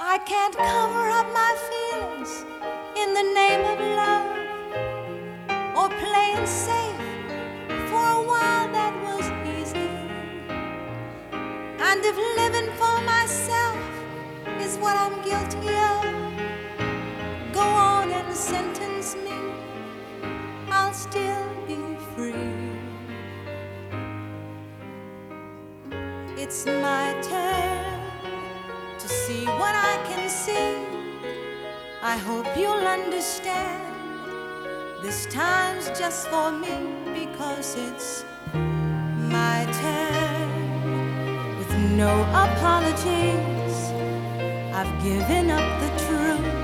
I can't cover up my feelings in the name of love or playing safe. For a while that was easy. And if living for myself is what I'm guilty of, go on and sentence me. I'll still be free. It's my turn to see what I I hope you'll understand. This time's just for me because it's my turn. With no apologies, I've given up the truth.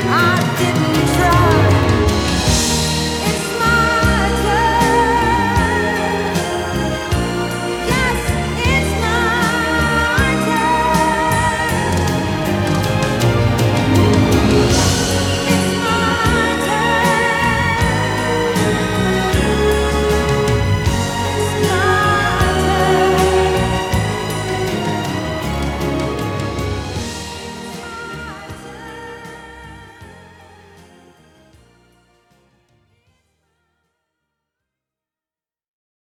I didn't.